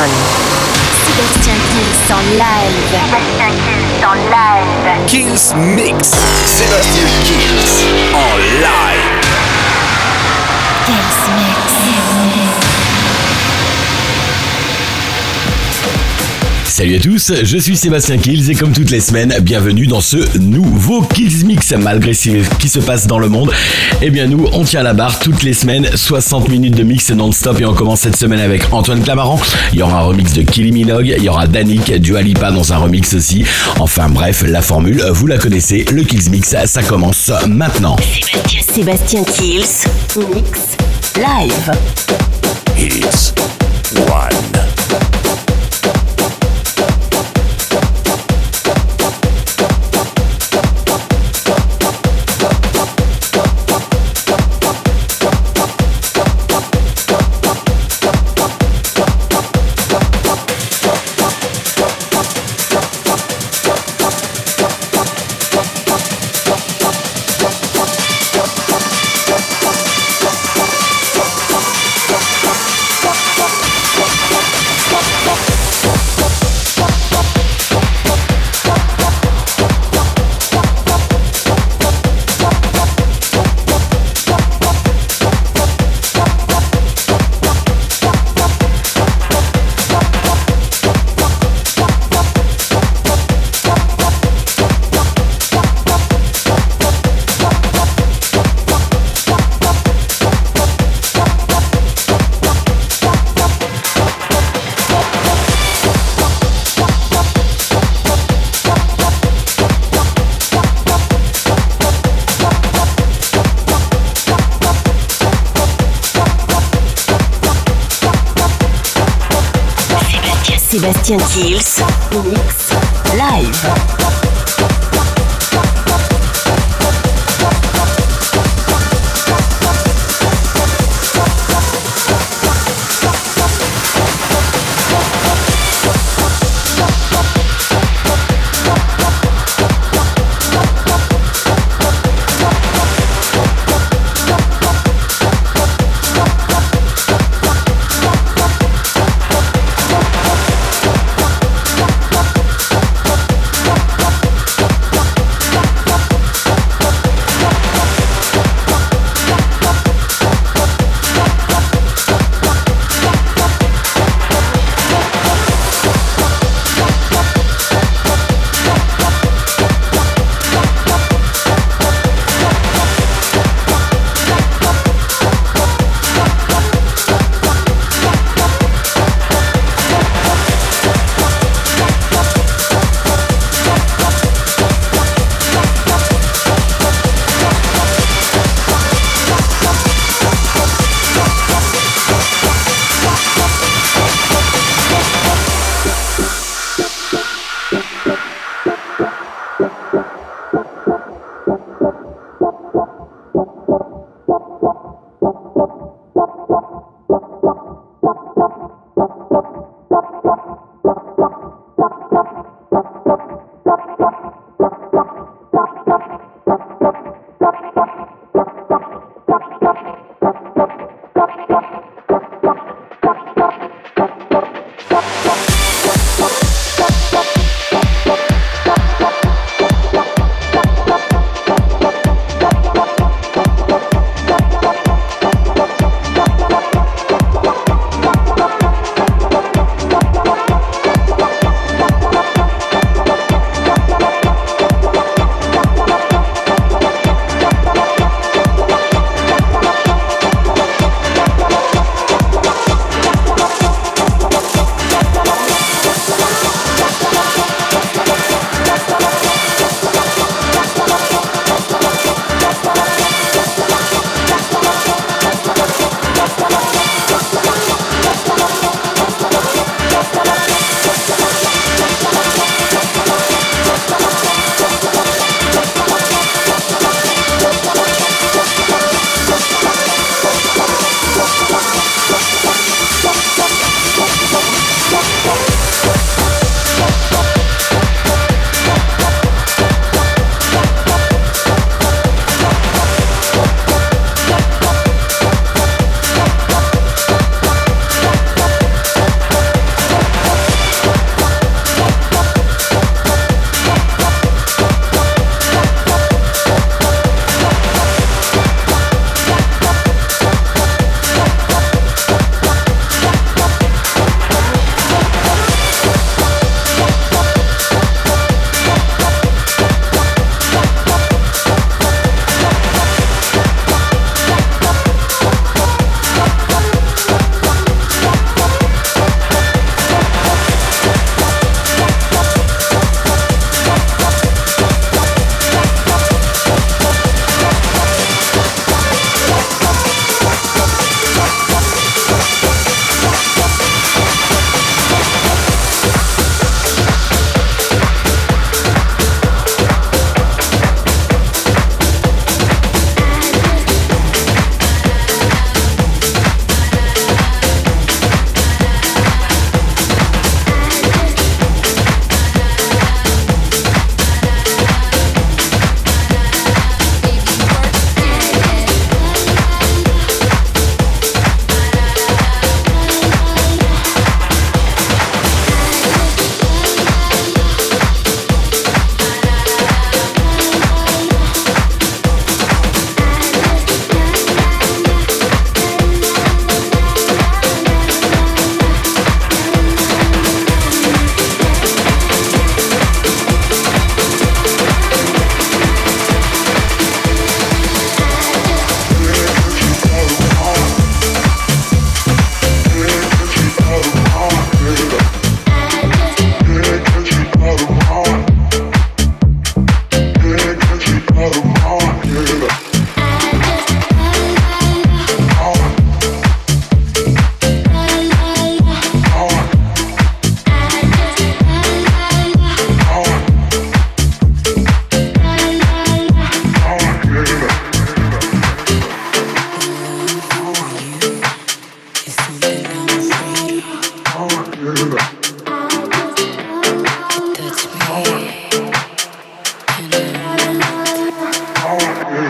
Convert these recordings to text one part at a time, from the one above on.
one. Sébastien Kills en live. Sébastien Kills en live. Kills Mix. Sébastien Kills en live. Salut à tous, je suis Sébastien Kills et comme toutes les semaines, bienvenue dans ce nouveau Kills Mix. Malgré ce qui se passe dans le monde, eh bien nous, on tient la barre toutes les semaines, 60 minutes de mix non-stop et on commence cette semaine avec Antoine Clamaran. Il y aura un remix de Kylie Minogue, il y aura Danik, Dualipa dans un remix aussi. Enfin bref, la formule, vous la connaissez, le Kills Mix, ça commence maintenant. Sébastien Kills. Mix. Live. Kills One. Sébastien Kills. Live.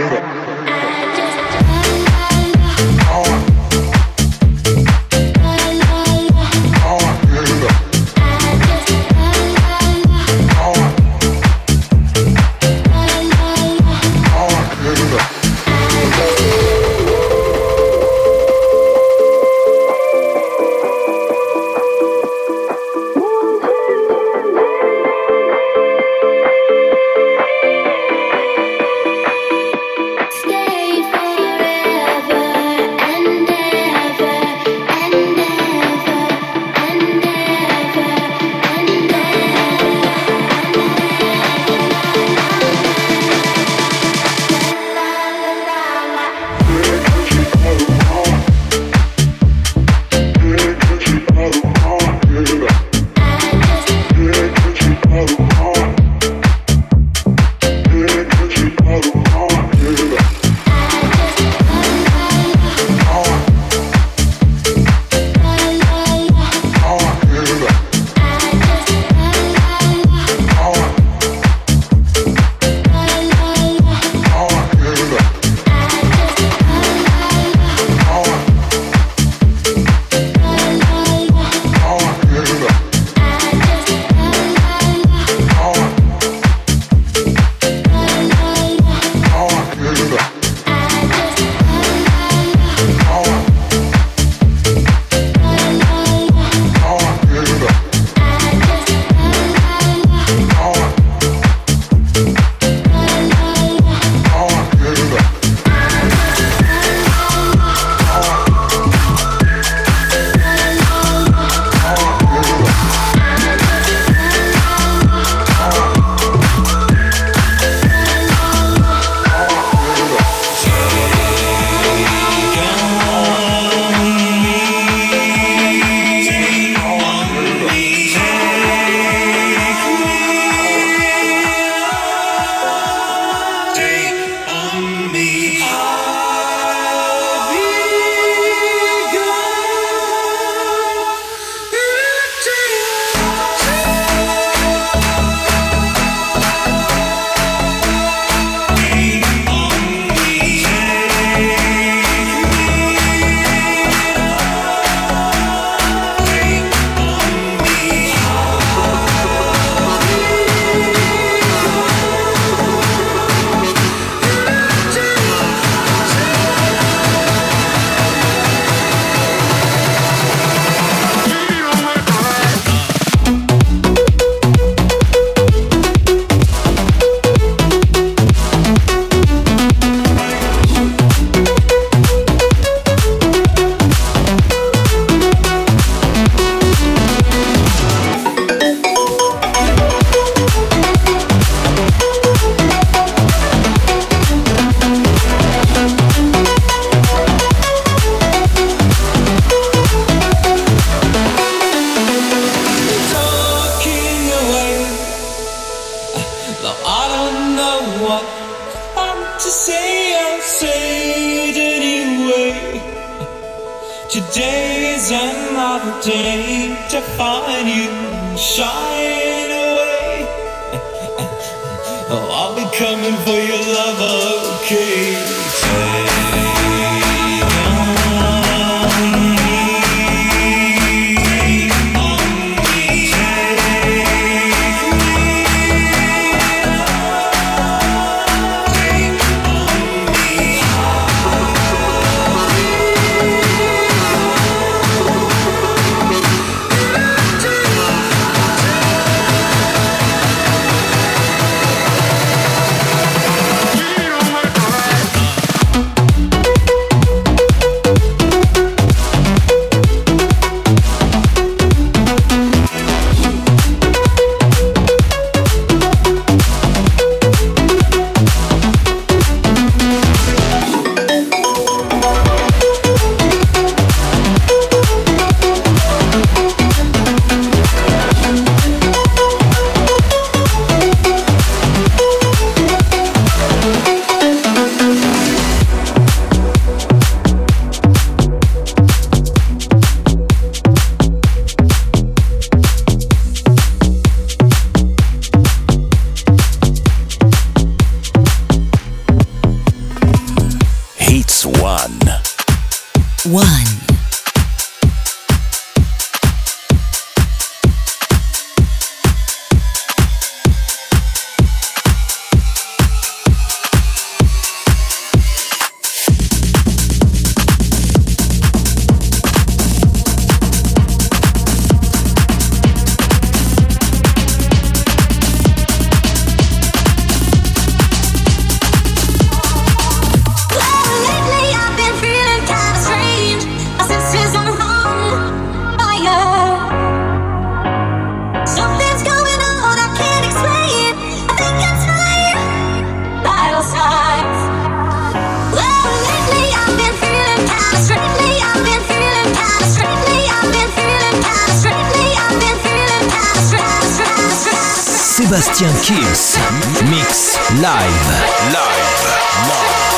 Thank you. coming for your love, okay? Sébastien Kills. Mix live. Live. Live.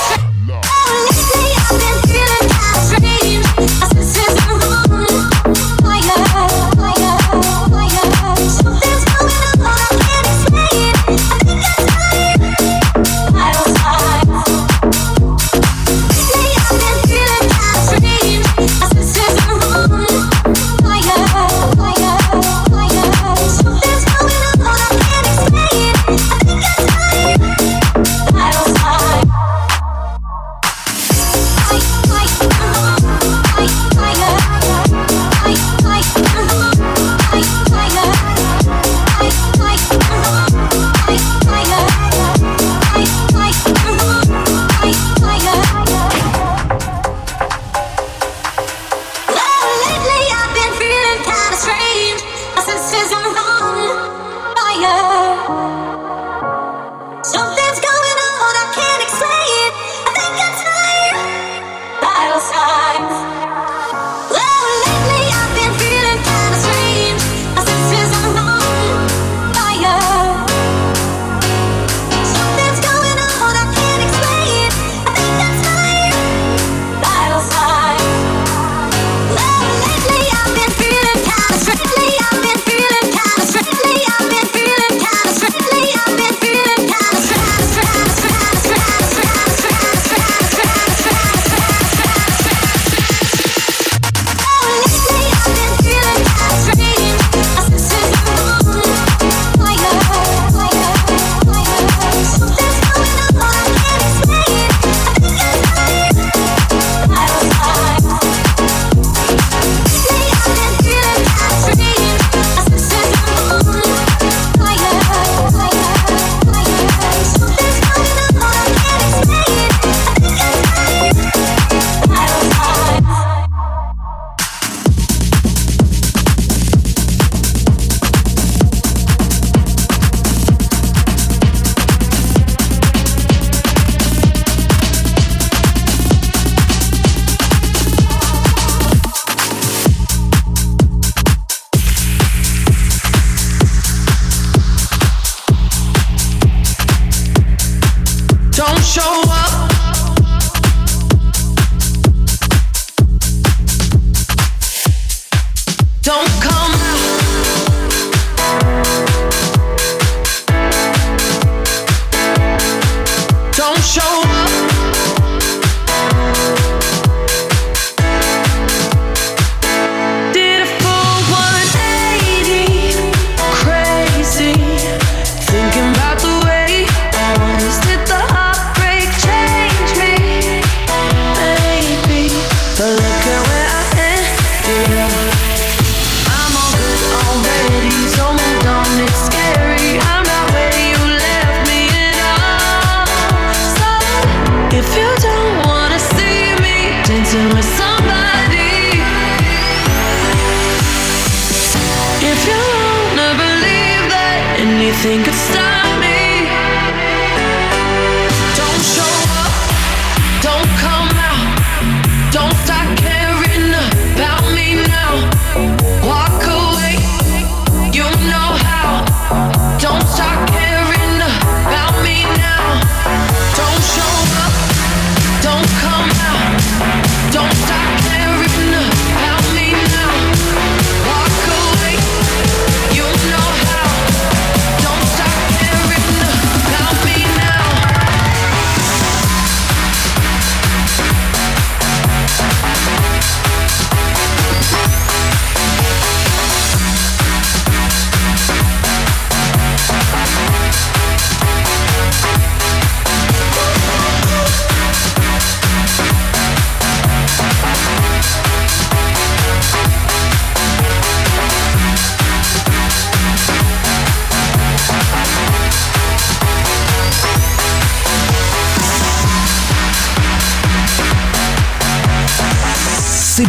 Anything could stop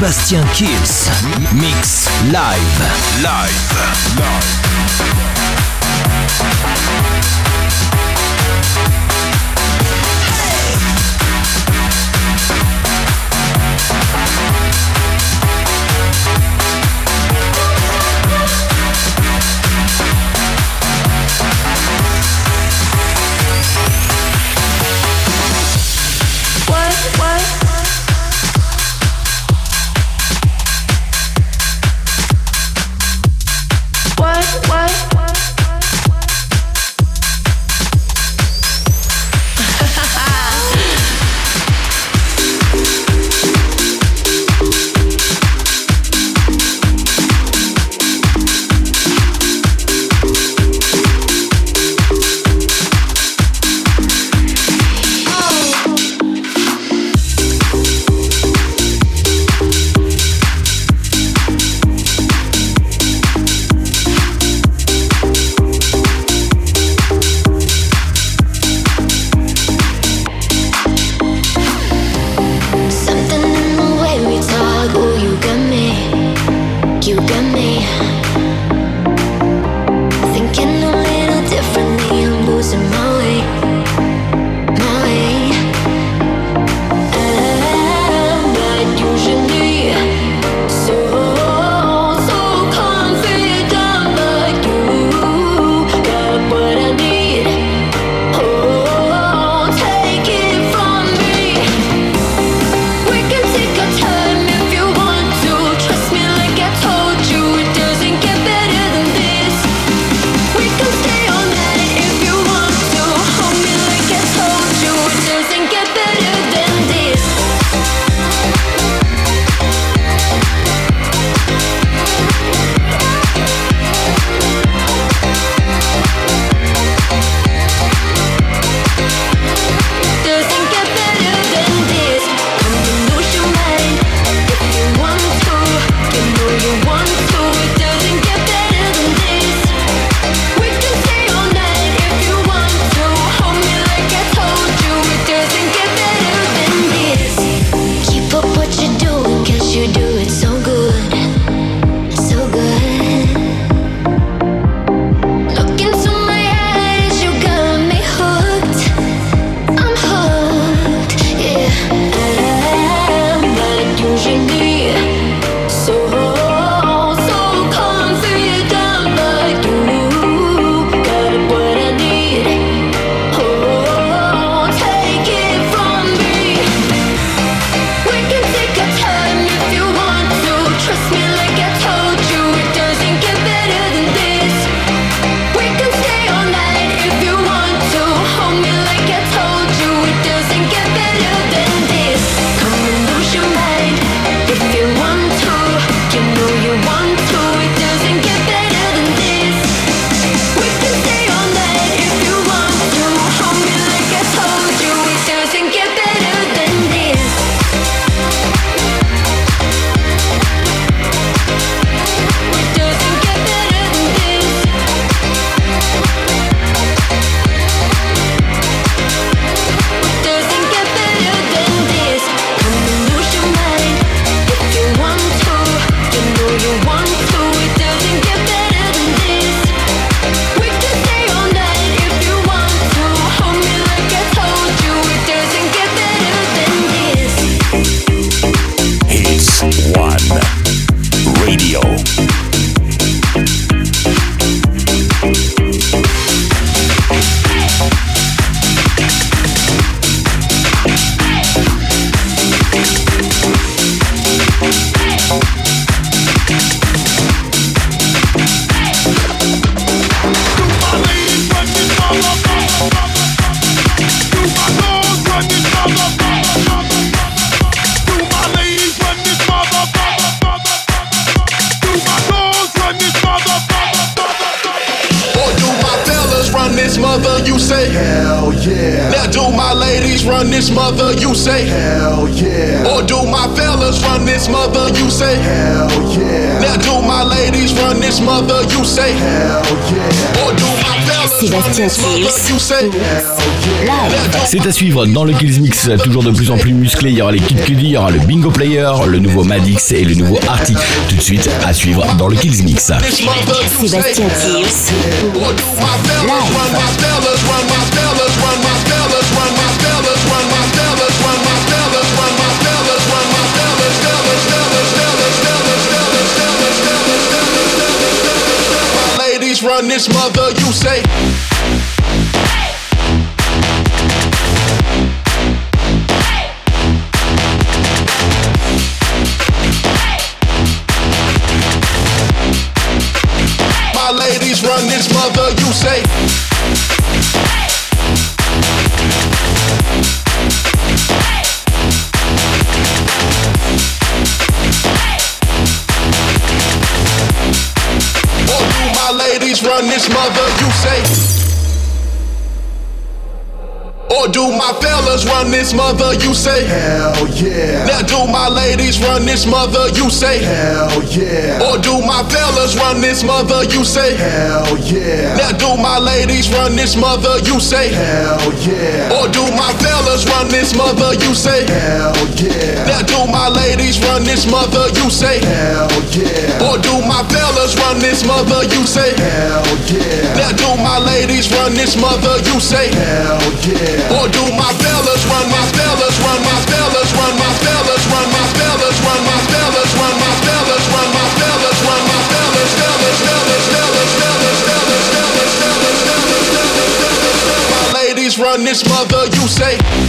Sébastien Kills. Mix live. Live. Run this mother, you say hell yeah. Or do my fellas run this mother, you say hell yeah. Now do my ladies run this mother, you say hell yeah. Or do my fellas run Sébastien this mother, Kills. you say hell yeah. Now do C'est à suivre dans le Kills Mix, toujours de plus en plus musclé. Il y aura les Kid Cudi, il y aura le Bingo Player, le nouveau Madix et le nouveau Arty. Tout de suite à suivre dans le Kills Mix. Sébastien Kills. This mother, you say. My ladies run this mother, this mother, you say? Or do my fellas run this mother, you say? Hell yeah. Now do my ladies run this mother, you say? Hell yeah. Or do my fellas run this mother, you say? Hell yeah. Now do my ladies run this mother, you say? Hell yeah. Or do my fellas run this mother, you say? Hell yeah. Now do my ladies run this mother, you say? Hell yeah. Or do my fellas run this mother, you say? Hell yeah. Now do my ladies run this mother, you say? Hell yeah. Or do my fellas run my fellas run my fellas run my fellas run my fellas run my fellas run my fellas run my fellas run my fellas fellas fellas fellas fellas fellas fellas fellas fellas fellas fellas My ladies run this mother, you say. My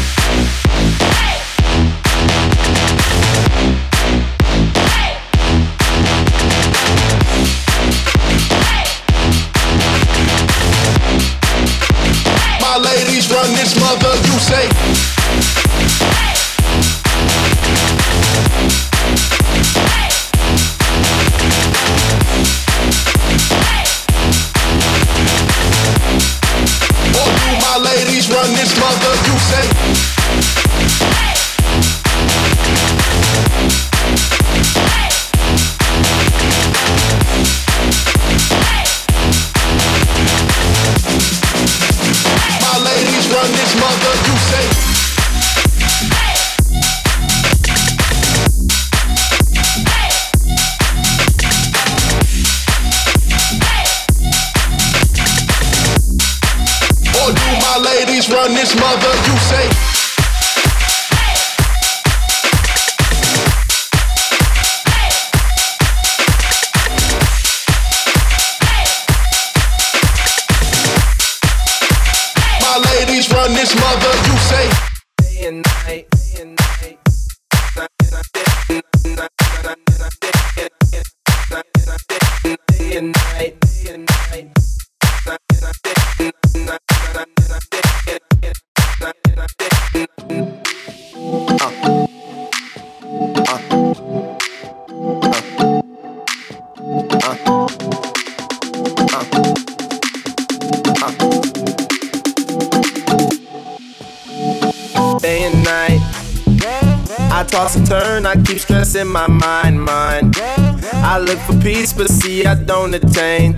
I keep stressing my mind, mind. I look for peace, but see, I don't attain.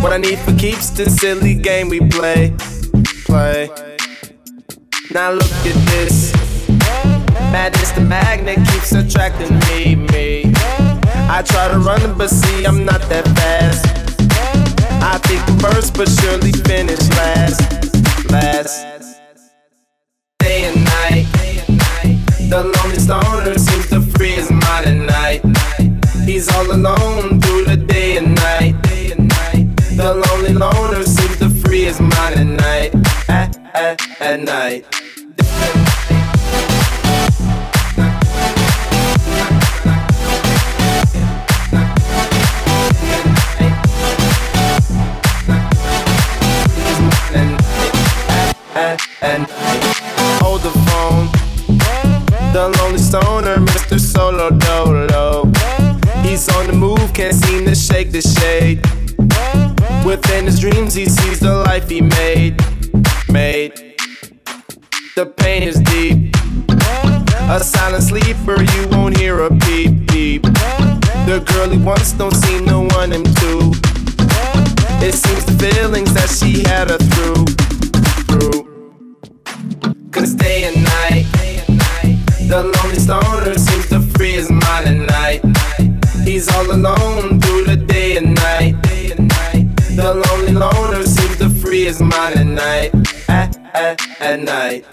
What I need for keeps the silly game we play, play. Now look at this. Madness, the magnet keeps attracting me, me. I try to run but see, I'm not that fast. I think first, but surely finish last, last day and night. The lonely stoner seems to free at night. He's all alone through the day and night. The lonely loner seems to free his mind at night. At, at, at night. Can't seem to shake the shade. Within his dreams, he sees the life he made. Made. The pain is deep. A silent sleeper, you won't hear a peep peep. The girl he wants don't seem to want him to. It seems the feelings that she had her through, through. Cause day and night, the lonely stoner seems to free his mind at night. He's all alone through the day and night. The lonely loner seems to free his mind at night, at, at, at night.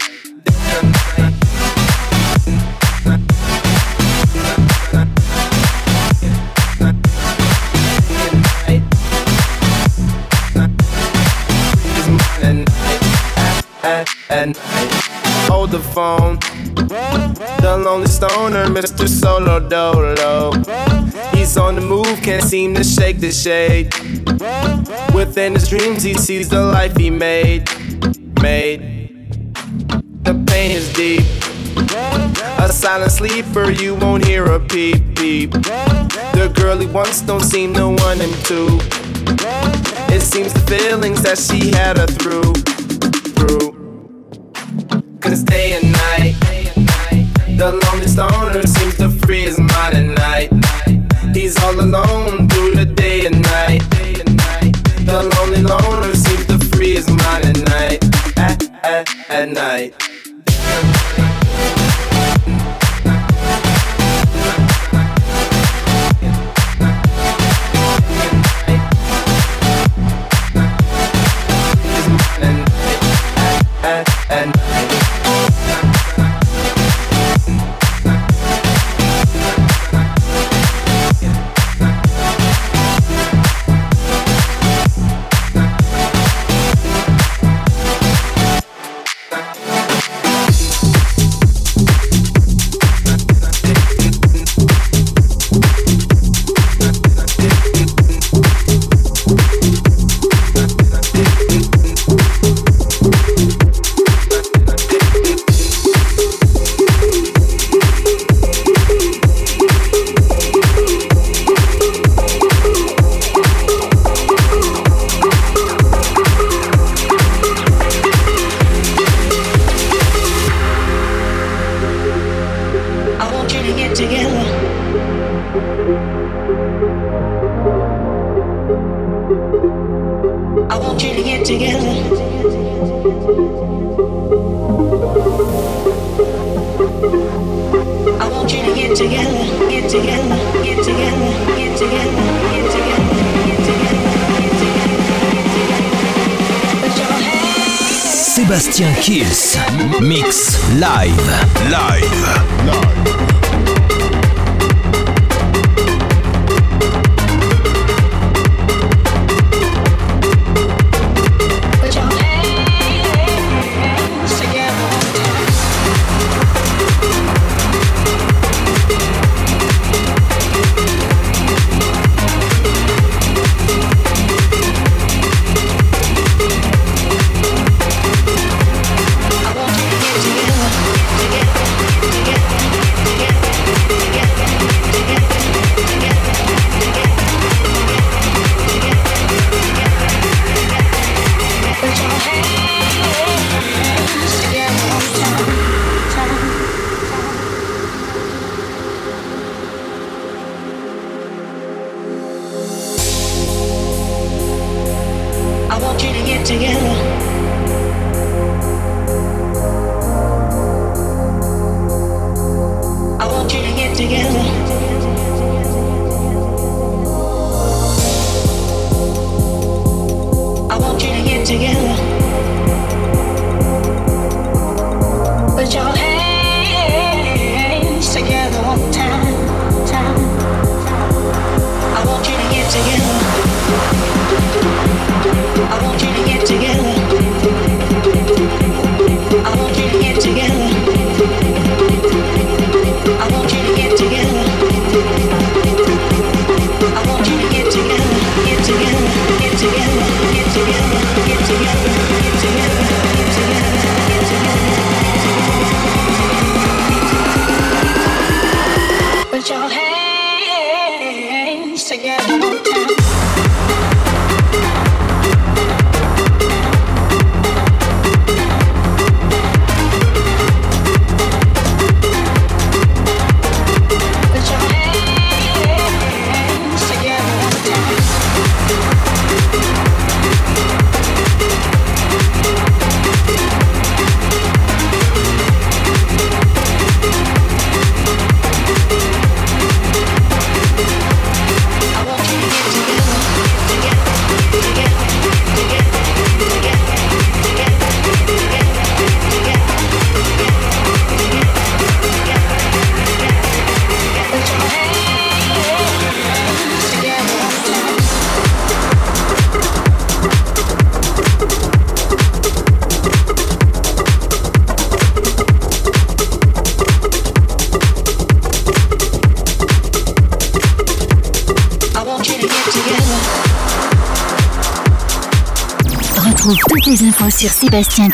And hold the phone. The lonely stoner, Mr. Solo Dolo. He's on the move, can't seem to shake the shade. Within his dreams, he sees the life he made. Made. The pain is deep. A silent sleeper, you won't hear a peep peep. The girl he wants don't seem to want him to. It seems the feelings that she had her through, through. Cause day and night, the lonely stoner seems to free his mind at night. He's all alone through the day and night. The lonely loner seems to free his mind at night, at, at, at night.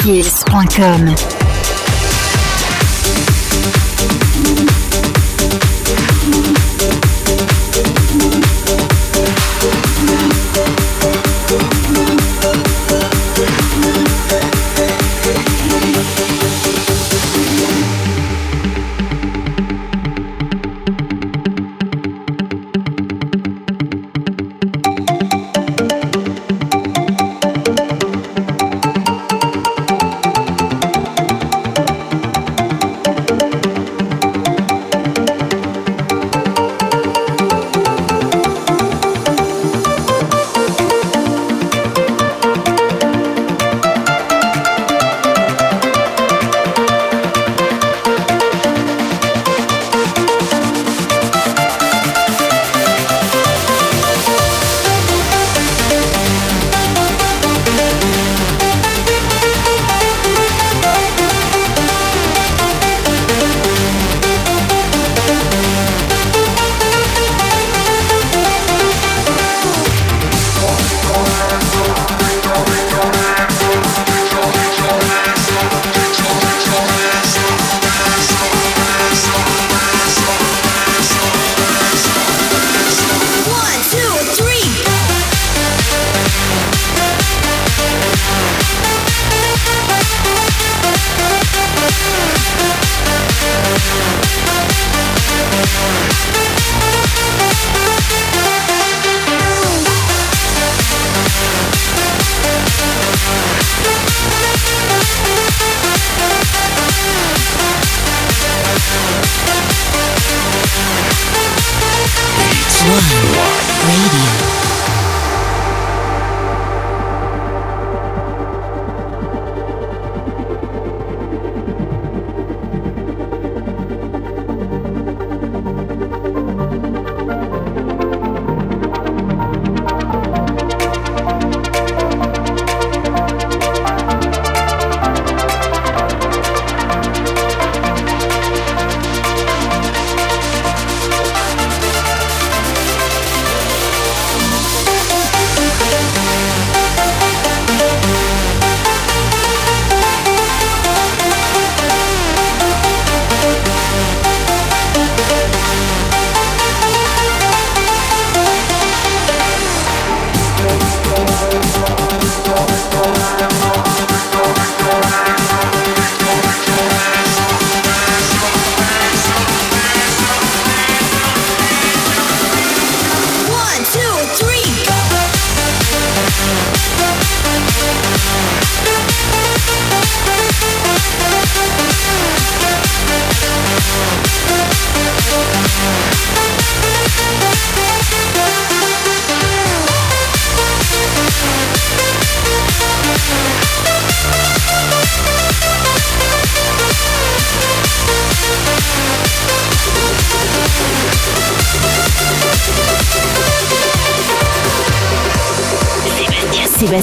Hills.com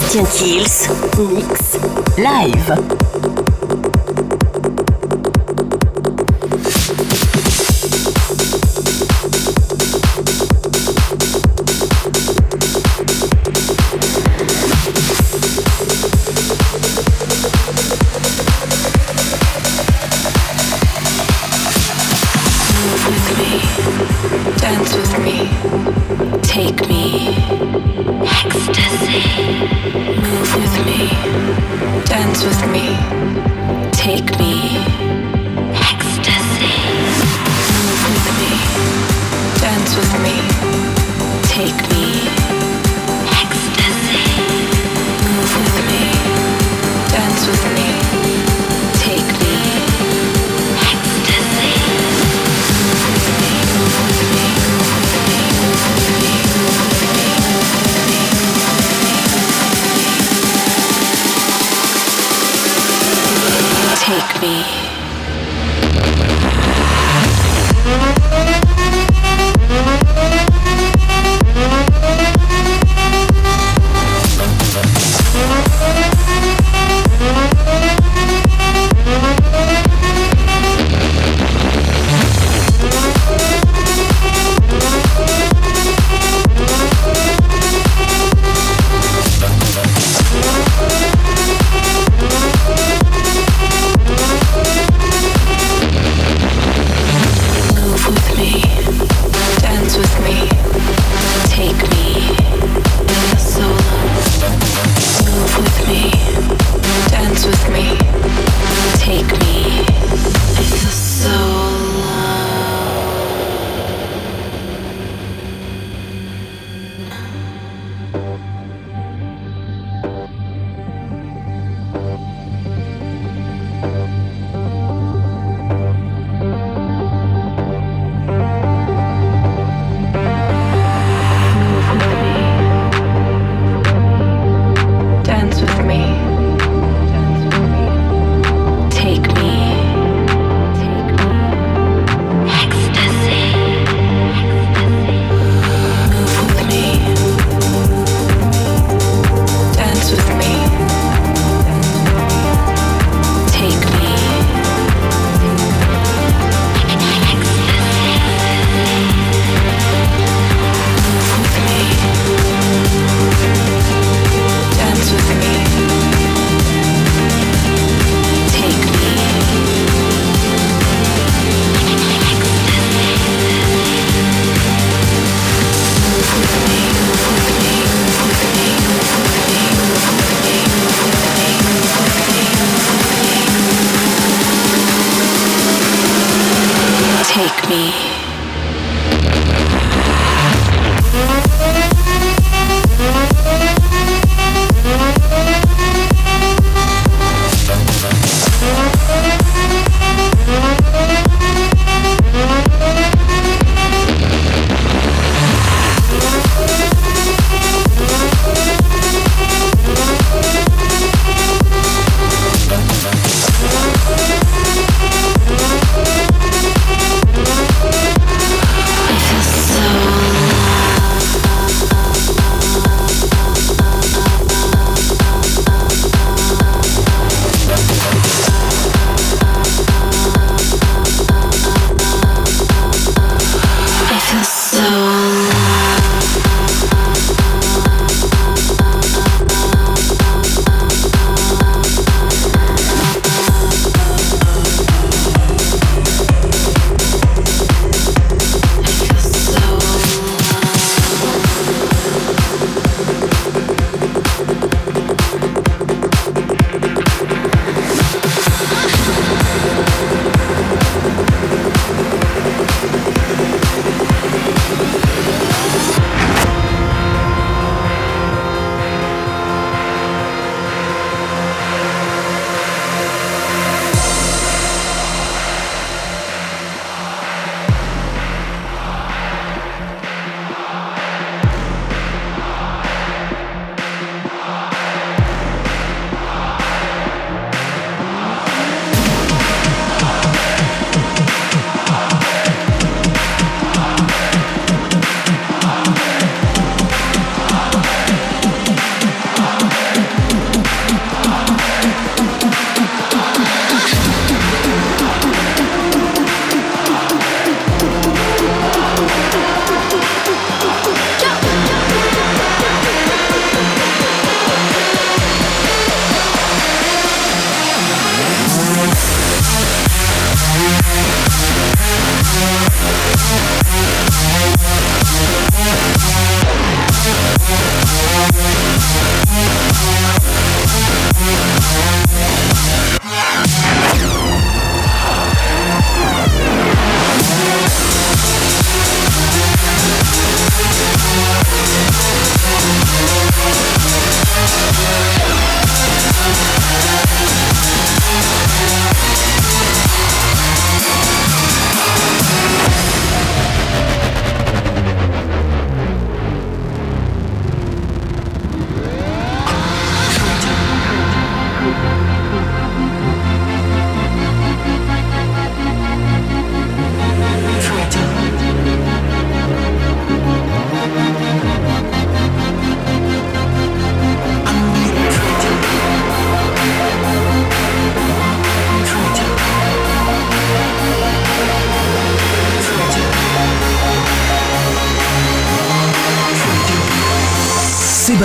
Sébastien Kills Mix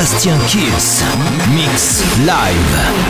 Sébastien Kills. Mix live.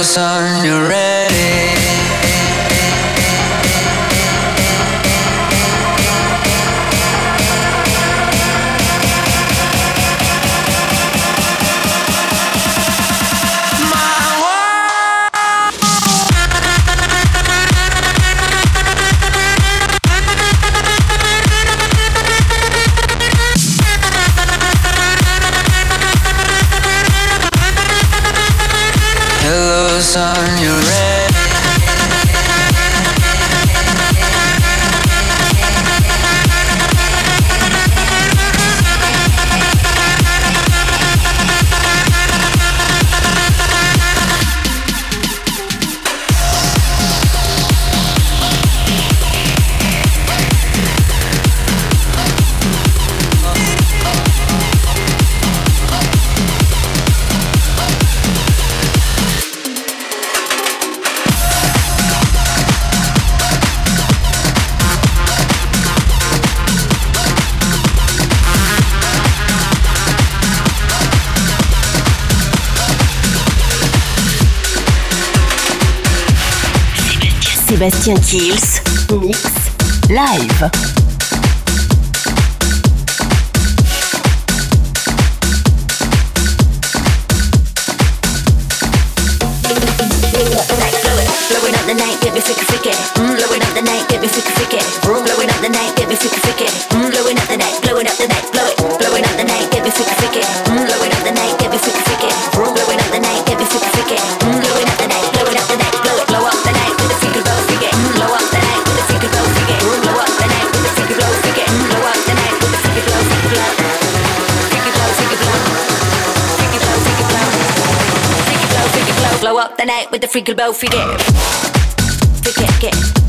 Hello, hello, son, you ready? Sébastien Kills, Mix, Live. في قلبه وفي قلب في قلب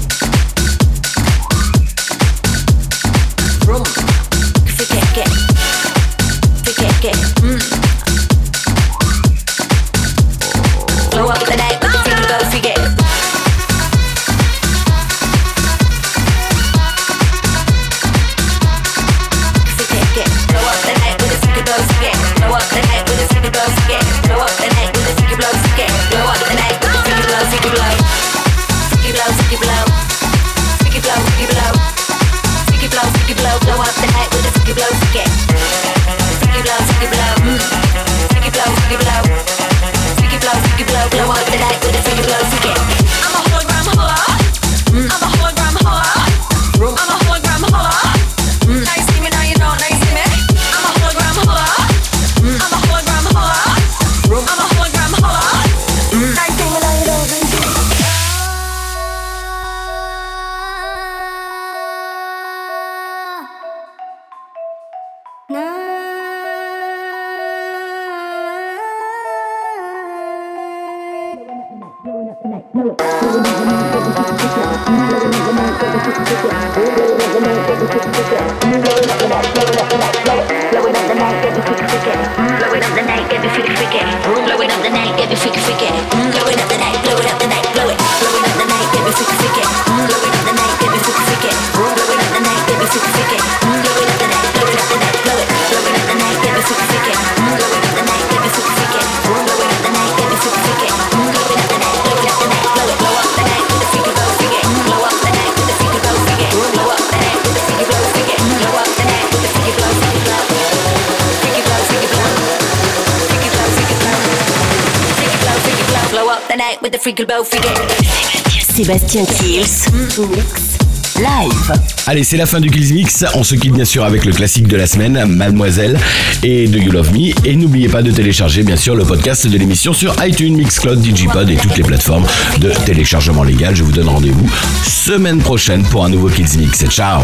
Sébastien Kills Mix Live. Allez, c'est la fin du Kills Mix. On se quitte bien sûr avec le classique de la semaine, Mademoiselle et de You Love Me. Et n'oubliez pas de télécharger bien sûr le podcast de l'émission sur iTunes, Mixcloud, Digipod et toutes les plateformes de téléchargement légal. Je vous donne rendez-vous semaine prochaine pour un nouveau Kills Mix. Ciao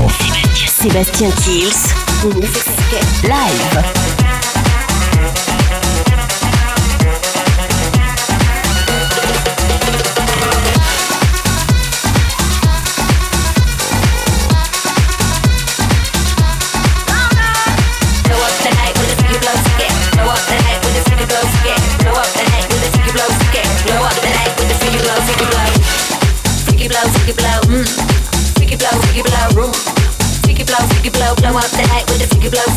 Sébastien Kills Live. up the night with a figure blow.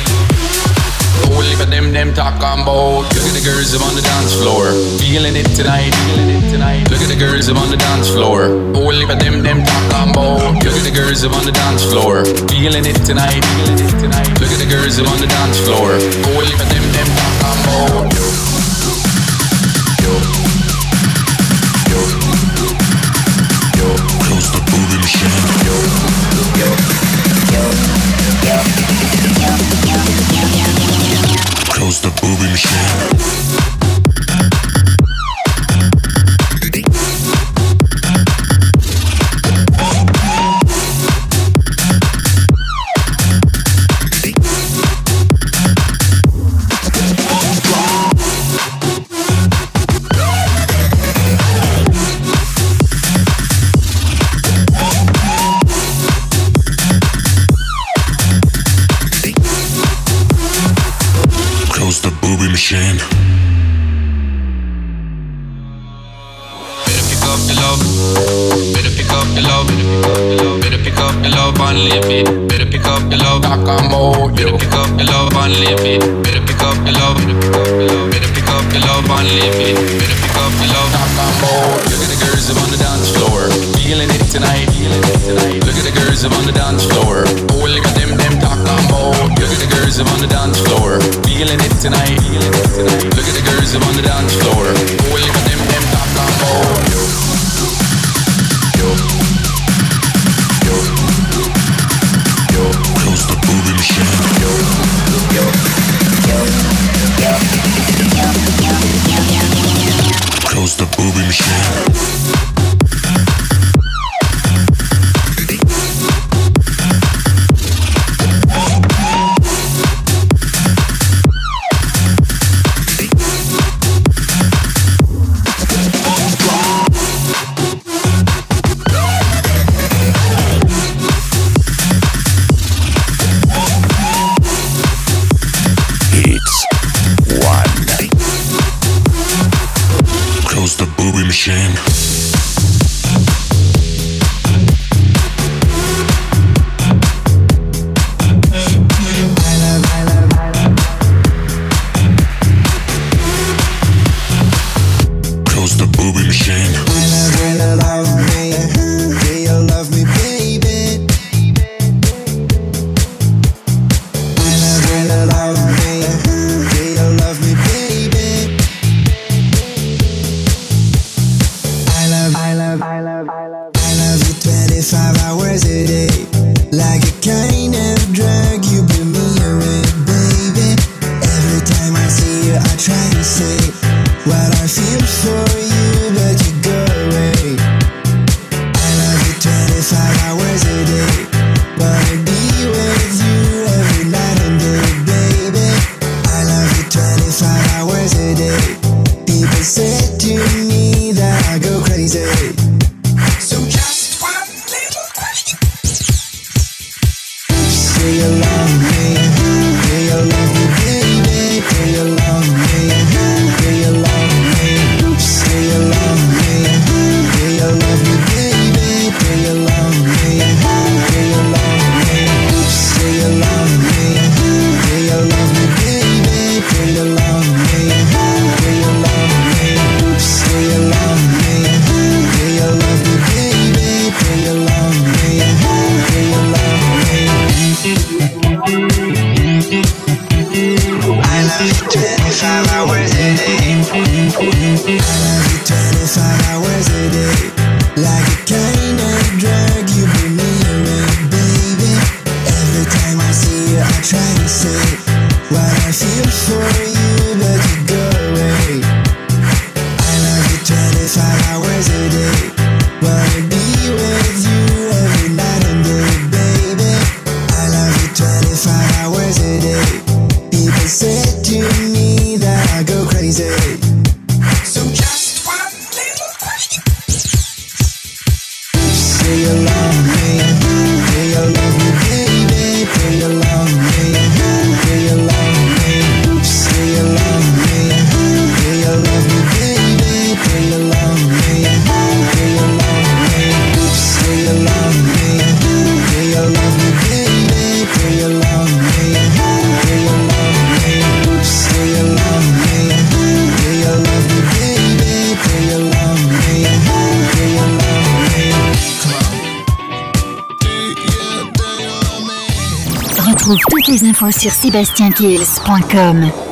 Whole heap of them, them talk on boat. Look at the girls up on the dance floor. Feeling it tonight, feeling it tonight. Look at the girls up on the dance floor. Whole heap of them, them talk on boat. Look at the girls up on the dance floor. Feeling it tonight, feeling it tonight. Look at the girls up on the dance floor. Whole heap of them, them talk on boat. movie machine. Do you love me? Do you love me, sébastienkills.com.